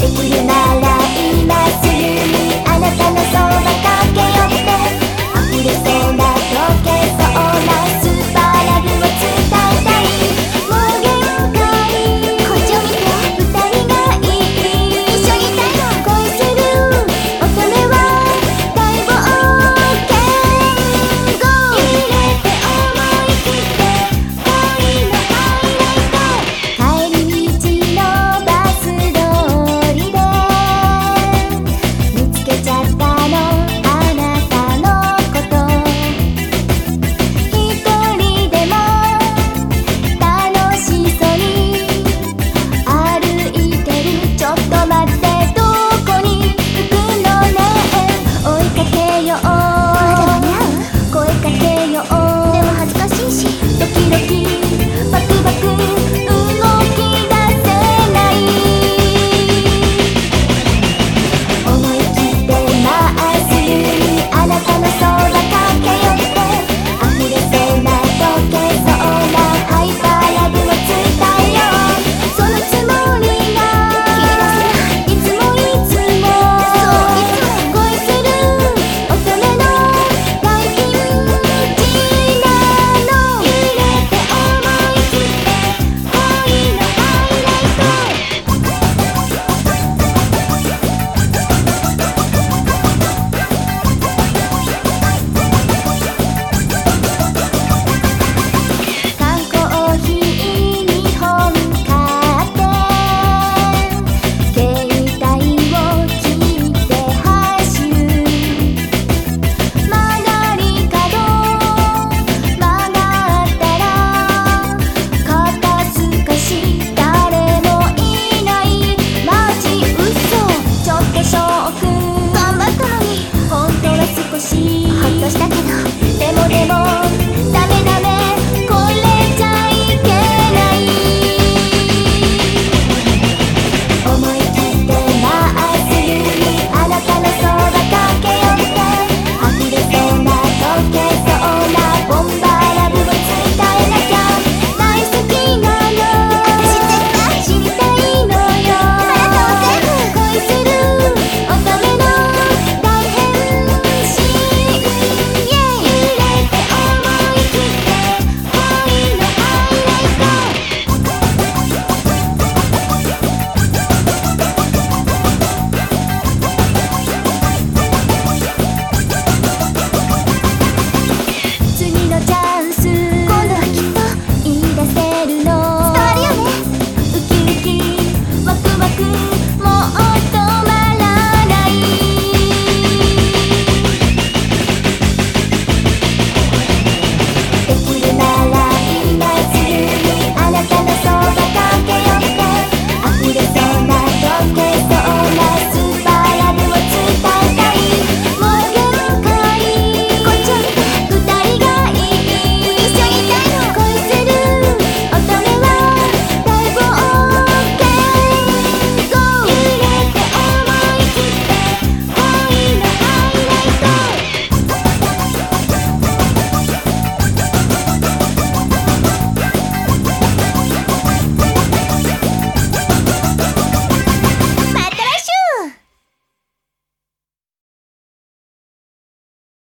Think we can